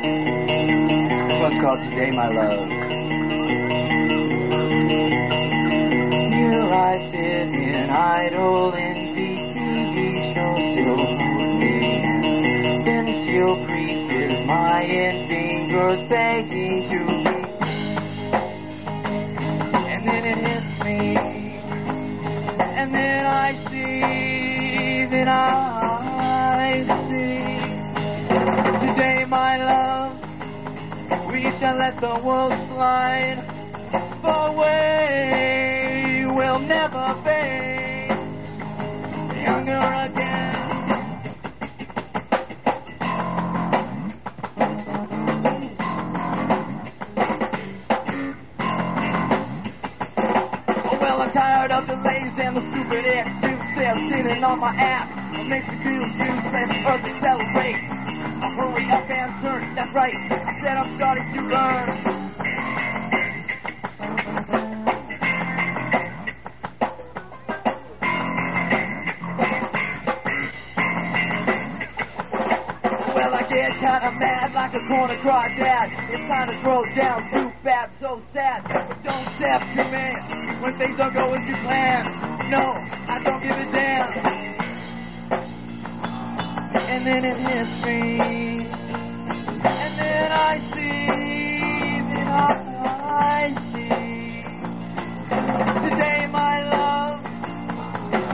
This one's called Today My Love. Here I sit in idle envy, TV show still holds me in. Thin steel creases my end fingers begging to be. And then it hits me, and then I see, then I we shall let the world slide away. We'll never fade younger again. Well, I'm tired of delays and the stupid excuses sitting on my ass. It makes me feel useless. Earth accelerate. Hurry up and turn. That's right. I said I'm starting to burn. Well, I get kinda mad like a corner crawdad. It's time to throw down, too bad, so sad. But don't step to me when things don't go as you plan. No, I don't give a damn. Then it. And then I see, then I see. Today, my love,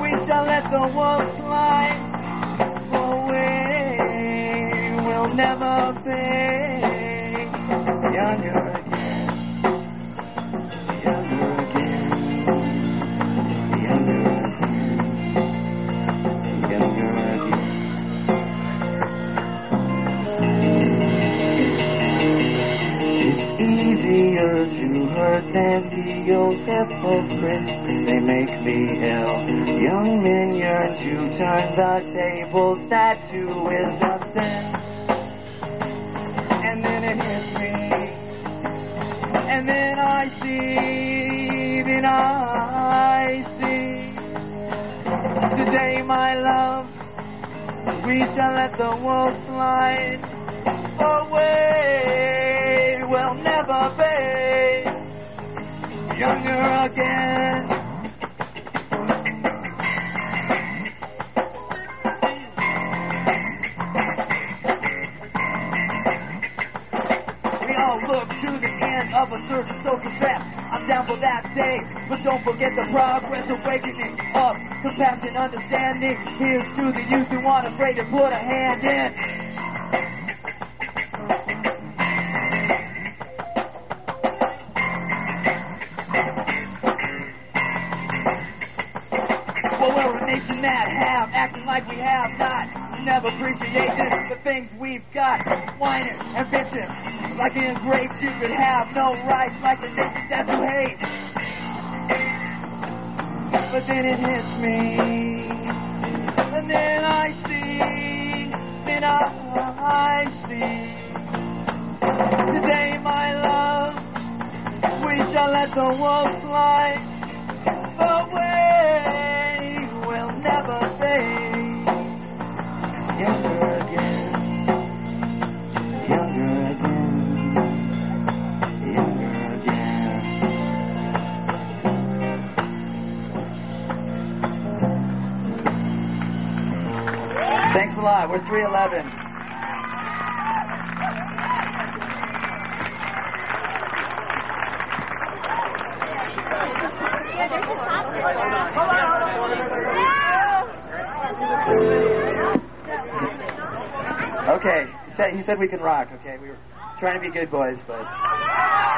we shall let the world slide easier to hurt than the old hypocrites. They make me ill. Young men yearn to turn the tables. That too is a sin. And then it hits me. And then I see. Then I see. Today, my love, we shall let the world slide away. We'll never be younger again. We all look to the end of a certain social stress. I'm down for that day, but don't forget the progress, awakening of compassion, understanding. Here's to the youth who aren't afraid to put a hand in. We're that have, acting like we have not. Never appreciating the things we've got. Whining and bitching, like in grapes you could have no rights, like the nation that you hate. But then it hits me, and then I see, then I see. Today, my love, we shall let the world slide Thanks a lot. We're 311. Okay, he said, he said we can rock, okay? We were trying to be good boys, but.